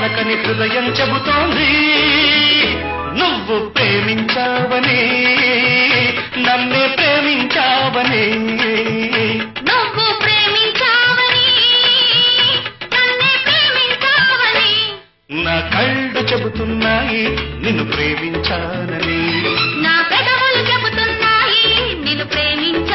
పలకని హృదయం చెబుతోంది. నువ్వు ప్రేమించావని నన్నే ప్రేమించావని. నువ్వు ప్రేమించావని నన్నే ప్రేమించావని. నా కళ్ళు చెబుతున్నాయి నిన్ను ప్రేమించానని. నా పెదవులు చెబుతున్నాయి నిన్ను ప్రేమించానని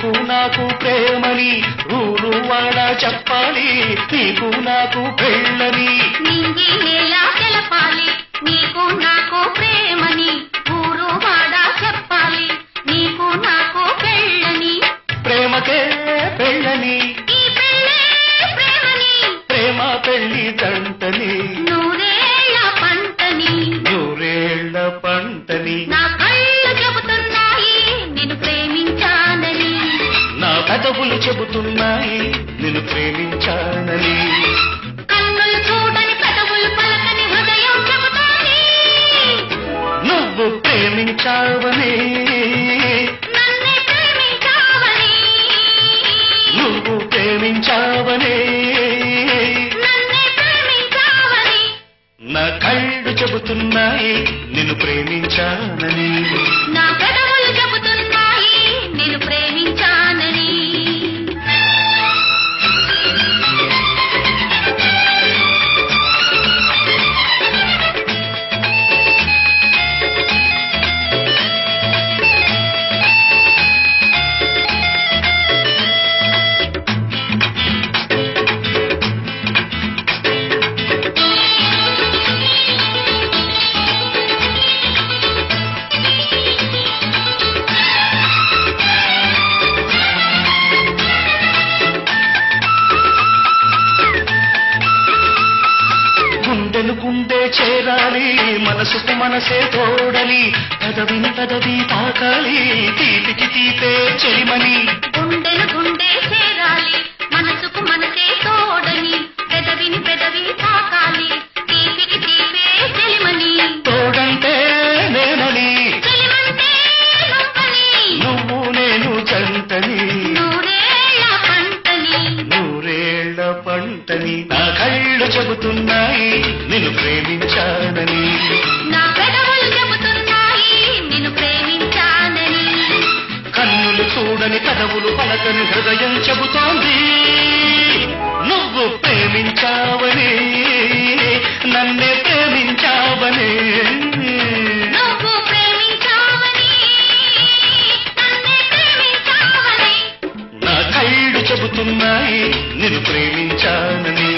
నీకు నాకు ప్రేమని ఊరు వాడ చెప్పాలి. నీకు నాకు పెళ్ళని తెలపాలి. నీకు నాకు ప్రేమని ఊరు వాడ చెప్పాలి. నీకు నాకు పెళ్ళని ప్రేమకే పెళ్ళని పెళ్ళే ప్రేమ పెళ్ళి దంటని చెబుతున్నాయి నిన్ను ప్రేమించానని. నువ్వు ప్రేమించావని. నువ్వు ప్రేమించావని. నా కళ్ళు చెబుతున్నాయి నిన్ను ప్రేమించానని. నా మనసుకు మనసే తోడలి పదవిని పదవి తాకాలి తీపికి తీపే చెలిమని. గుండెను గుండె చేరాలి మనసుకు మనసే తోడని పెదవిని పెదవి తాకాలి తీపికి తీపే చెలిమని. తోడంటే నేనని చెలిమంటే నువ్వు నేను జంటని నూరేళ్ళ పంటని. నూరేళ్ళ పంటని నా కళ్ళు చెబుతున్నాయి. నిన్ను ప్రేమించానని. నా పెదవులు చెబుతున్నాయి నిన్ను ప్రేమించానని. కన్నులు చూడని కదవులు పలకని హృదయం చెబుతోంది. నువ్వు ప్రేమించావని నన్నే ప్రేమించావని. చెబుతున్నాయి నిన్ను ప్రేమించానని.